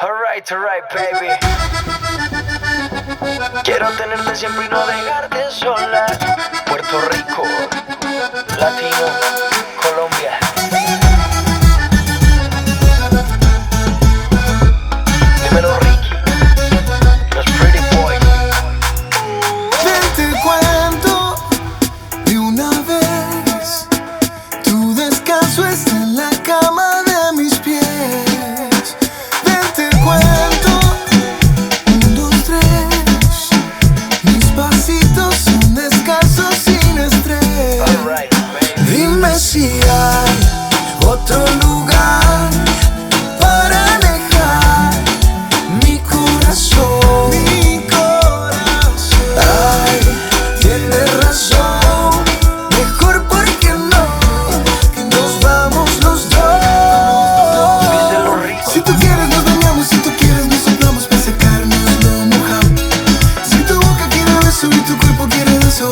Alright, alright, baby. Quiero tenerte siempre y no dejarte sola.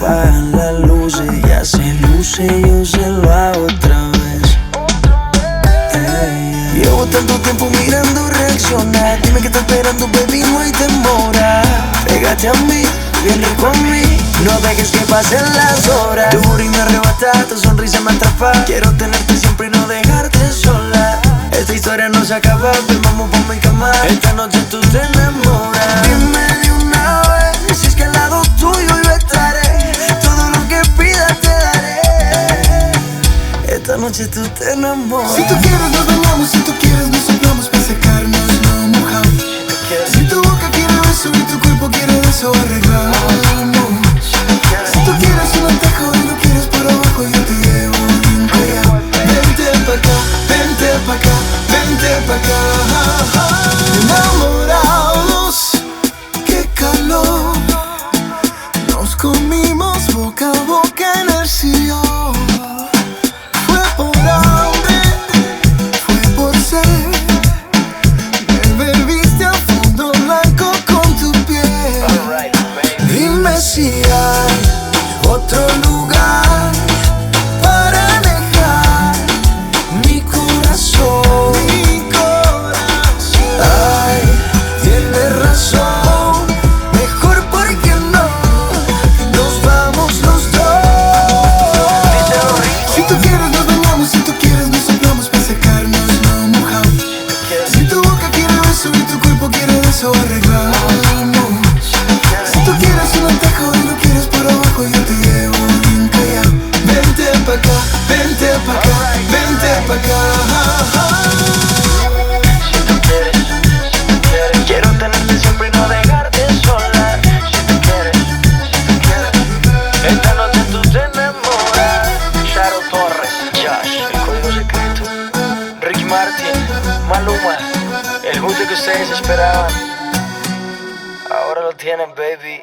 apagan las luces. Ya se luce, yo se lo hago otra vez. Llevo tanto tiempo mirando reaccionar. Dime que estás esperando, baby, no hay demora. Pégate a mí, a mí. No dejes que pasen las horas. Tu booty me arrebata, tu sonrisa me atrapa. Quiero tenerte siempre y no dejarte sola. Esta historia no se acaba, ven, vamos por mi cama. Esta noche tú noche tú te enamoras. Si tú quieres nos bañamos, si tú quieres nos soplamos para secarnos lo mojado. Si tu boca quiere beso y tu cuerpo quiere eso arreglamos. Y tu cuerpo quiere eso arreglamos. Si tú quieres un atajo y lo quieres por abajo yo te llevo bien callado. Vente pa' acá, vente pa' acá, vente pa' acá. Quiero tenerte siempre y no dejarte sola. Si tú quieres, si tú quieres, esta noche tú te el gusto que ustedes esperaban. Ahora lo tienen, baby.